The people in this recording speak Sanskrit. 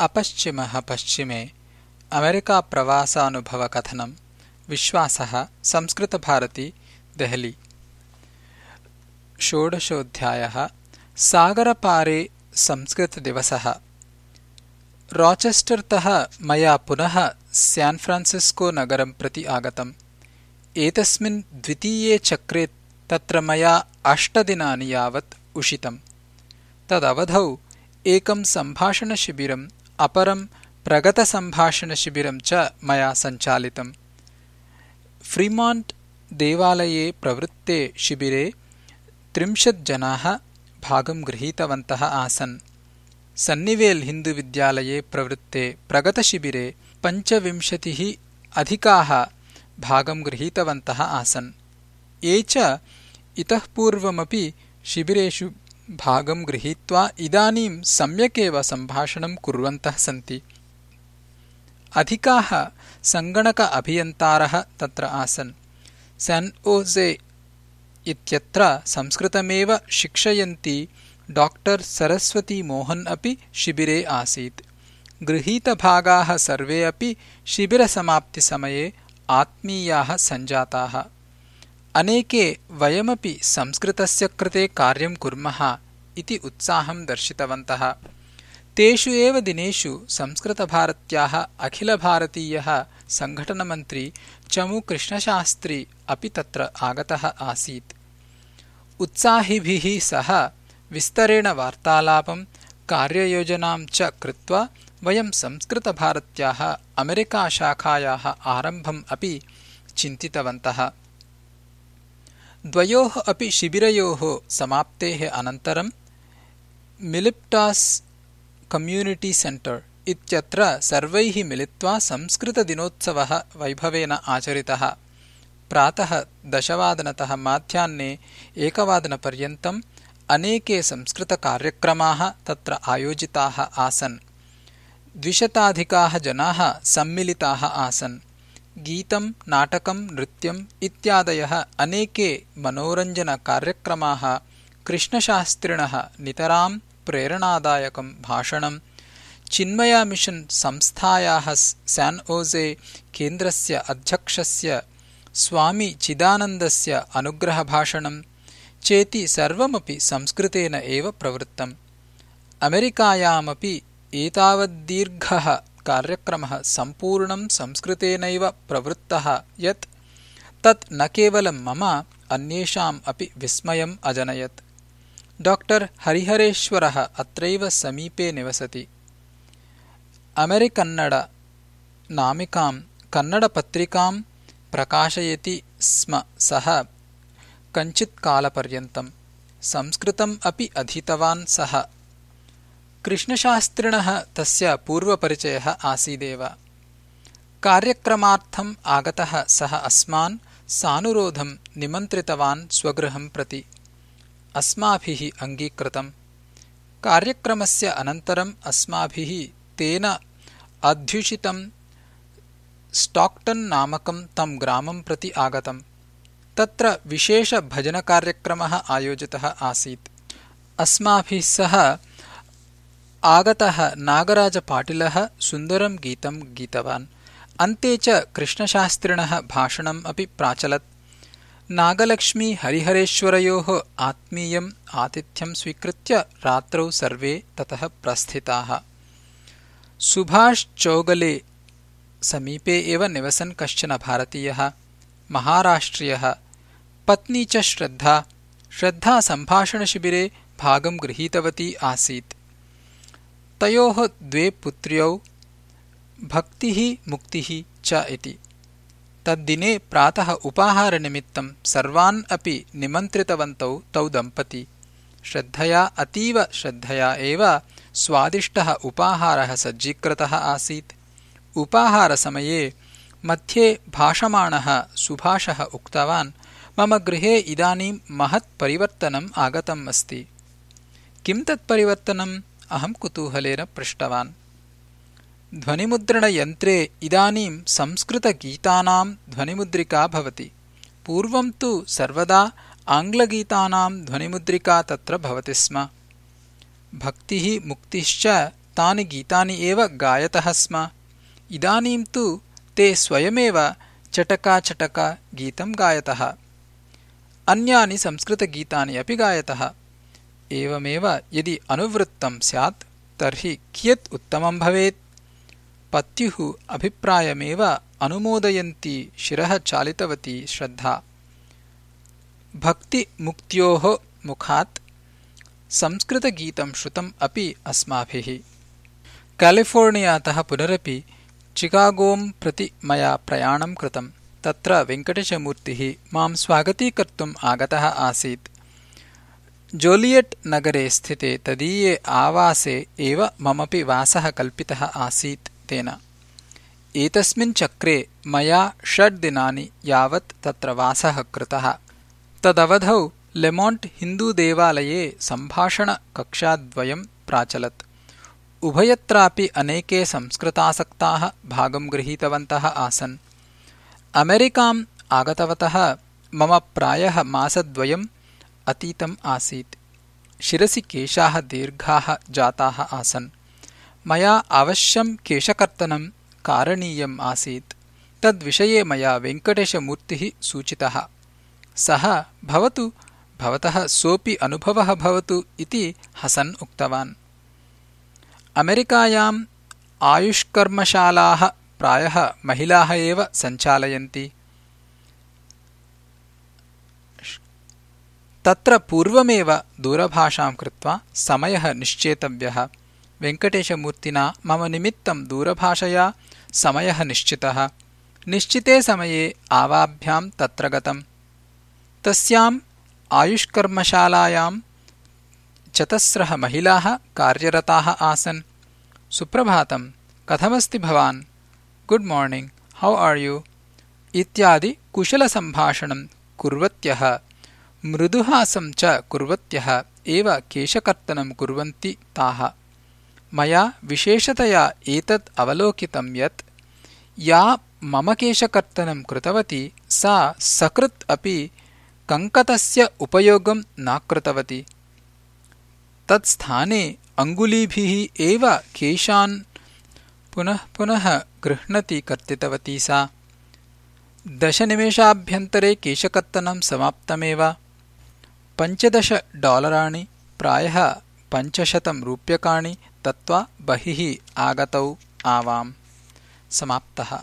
अपश्चिमः पश्चिमे अमेरिकाप्रवासानुभवकथनम् विश्वासः संस्कृतभारती देहली। षोडशोऽध्यायः सागरपारे संस्कृतदिवसः। राचेस्टर्तः मया पुनः स्यान्फ्रान्सिस्को नगरं प्रति आगतम्। एतस्मिन् द्वितीये चक्रे तत्र मया अष्टदिनानि यावत् उषितम्। तदवधौ एकं सम्भाषणशिबिरम् अपरं प्रगतसम्भाषणशिबिरं च मया सञ्चालितम्। फ्रीमाण्ट् देवालये प्रवृत्ते शिबिरे त्रिंशज्जनाः भागं गृहीतवन्तः आसन्। सन्निवेल् हिन्दुविद्यालये प्रवृत्ते प्रगतशिबिरे पञ्चविंशतिः अधिकाः भागं गृहीतवन्तः आसन्। ये च इतः पूर्वमपि शिबिरेषु भागं गृहीत्वा इदानीं सम्यकेव सम्भाषणं कुर्वन्तः सन्ति। अधिकाः सङ्गणक अभियन्तारः तत्र आसन्। सेन् ओजे इत्यत्र संस्कृतमेव शिक्षयन्ती डाक्टर् सरस्वती मोहन् अपि शिबिरे आसीत्। गृहीतभागाः सर्वे अपि शिबिरसमाप्तिसमये आत्मीयाः सञ्जाताः अनेके वयमपि संस्कृतस्य कृते कार्यं कुर्मः इति उत्साहं दर्शितवन्तः। तेषु एव दिनेषु संस्कृतभारत्याः अखिलभारतीयः सङ्घटनमन्त्री चमुकृष्णशास्त्री अपि तत्र आगतः आसीत्। उत्साहिभिः सह विस्तरेण वार्तालापं कार्ययोजनां च कृत्वा वयं संस्कृतभारत्याः अमेरिकाशाखायाः आरम्भम् अपि चिन्तितवन्तः द्वयोः अपि शिबिरयोः समाप्तेः अनन्तरं मिलिप्टास् कम्यूनिटी सेण्टर् इत्यत्र सर्वैः मिलित्वा संस्कृतदिनोत्सवः वैभवेन आचरितः। प्रातः दशवादनतः माध्याह्ने एकवादनपर्यन्तम् अनेके संस्कृतकार्यक्रमाः तत्र आयोजिताः आसन्। द्विशताधिकाः जनाः सम्मिलिताः आसन् गीतं नाटकं नृत्यम् इत्यादयः अनेके मनोरञ्जनकार्यक्रमाः कृष्णशास्त्रिणः नितरां प्रेरणादायकं भाषणं चिन्मयामिशन् संस्थायाः सन् ओजे केन्द्रस्य अध्यक्षस्य स्वामी चिदानन्दस्य अनुग्रहभाषणं चेति सर्वमपि संस्कृतेन एव प्रवृत्तम्। अमेरिकायामपि एतावद्दीर्घः कार्यक्रमः सम्पूर्णं संस्कृतेनैव प्रवृत्तः यत् तत् न केवलं मम अन्येषाम् अपि विस्मयम् अजनयत्। डाक्टर् हरिहरेश्वरः अत्रैव समीपे निवसति। अमेरिकन्नड नामिकां कन्नडपत्रिकां प्रकाशयति स्म सः कञ्चित्कालपर्यन्तम् संस्कृतम् अपि अधीतवान् सः कृष्णशास्त्रिणः तस्य पूर्वपरिचयः आसीदेव। कार्यक्रमार्थम् आगतः सः अस्मान् सानुरोधं निमन्त्रितवान् स्वगृहं प्रति। अस्माभिः अङ्गीकृतम्। कार्यक्रमस्य अनन्तरम् अस्माभिः तेन अध्युषितं स्टाक्टन् नामकं तं ग्रामं प्रति आगतम्। तत्र विशेषभजनकार्यक्रमः आयोजितः आसीत्। अस्माभिः सह आगतः नागराजपाटिलः सुन्दरं गीतं गीतवान्। अन्ते च कृष्णशास्त्रिणः भाषणम् अपि प्राचलत्। नागलक्ष्मी हरिहरेश्वरयोः आत्मीयम् आतिथ्यं स्वीकृत्य रात्रौ सर्वे ततः प्रस्थिताः। सुभाषचौगले समीपे एव निवसन् कश्चन भारतीयः महाराष्ट्रियः। पत्नी च श्रद्धा। श्रद्धा सम्भाषणशिबिरे भागं गृहीतवती आसीत् तयोः द्वे पुत्र्यौ भक्तिः मुक्तिः च इति। तद्दिने प्रातः उपाहारनिमित्तं सर्वान् अपि निमन्त्रितवन्तौ तौ दम्पती। श्रद्धया अतीव श्रद्धया एव स्वादिष्टः उपाहारः सज्जीकृतः आसीत्। उपाहारसमये मध्ये भाषमाणः सुभाषः उक्तवान् मम गृहे इदानीं महत् परिवर्तनम् आगतम् अस्ति। किं तत्परिवर्तनम् अहं कुतूहलेन पृष्टवान्। ध्वनिमुद्रणयन्त्रे इदानीं संस्कृतगीतानां ध्वनिमुद्रिका भवति। पूर्वं तु सर्वदा आङ्ग्लगीतानां ध्वनिमुद्रिका तत्र भवति स्म। भक्तिः मुक्तिश्च तानि गीतानि एव गायतः स्म। इदानीं तु ते स्वयमेव चटका चटका गीतं गायतः। अन्यानि संस्कृतगीतानि अपि गायतः एवमेव यदि अनुवृत्तं स्यात् तर्हि कियत् उत्तमं भवेत्? पत्युः अभिप्रायमेव अनुमोदयन्ती शिरः चालितवती श्रद्धा। भक्तिमुक्त्योः मुखात् संस्कृतगीतं श्रुतम् अपि अस्माभिः। केलिफोर्नियातः पुनरपि चिकागों प्रति मया प्रयाणं कृतम्। तत्र वेङ्कटेशमूर्तिः मां स्वागतीकर्तुम् आगतः आसीत् जोलियट् नगरे स्थिते तदीये आवासे एव ममपि वासः कल्पितः आसीत् तेन। एतस्मिन् चक्रे मया षड्दिनानि यावत् तत्र वासः कृतः। तदवधौ लेमोण्ट् हिन्दूदेवालये सम्भाषणकक्षाद्वयं प्राचलत्। उभयत्रापि अनेके संस्कृतासक्ताः भागं गृहीतवन्तः आसन्। अमेरिकाम् आगतवतः मम प्रायः मासद्वयम् अतीतम् आसीत्। शिरसि केशाः दीर्घाः जाताः आसन्। मया अवश्यं केशकर्तनं कारणीयम् आसीत्। तद्विषये मया वेङ्कटेशमूर्तिः सूचितः। सः भवतु भवतः सोऽपि अनुभवः भवतु इति हसन् उक्तवान्। अमेरिकायाम् आयुष्कर्मशालाः प्रायः महिलाः एव सञ्चालयन्ति तत्र पूर्वमेव दूरभाषां कृत्वा समयः निश्चेतव्यः। वेङ्कटेशमूर्तिना मम निमित्तं दूरभाषया समयः निश्चितः। निश्चिते समये आवाभ्यां तत्र गतम्। तस्याम् आयुष्कर्मशालायाम् चतस्रः महिलाः कार्यरताः आसन्। सुप्रभातम् कथमस्ति भवान्? Good morning how are you? इत्यादि कुशलसम्भाषणं कुर्वत्यः मृदुहासं च कुर्वत्यः एव केशकर्तनं कुर्वन्ति ताः। मया विशेषतया एतत् अवलोकितं यत् या मम केशकर्तनं कृतवती सा सकृत् अपि कङ्कतस्य उपयोगं न कृतवती। तत्स्थाने अङ्गुलीभिः एव केशान् पुनः पुनः गृह्णति कर्तितवती सा। दशनिमेषाभ्यन्तरे केशकर्तनं समाप्तमेव पञ्चदश डालराणि प्रायः पञ्चशतं रूप्यकाणि दत्त्वा बहिः आगतौ आवाम्। समाप्तः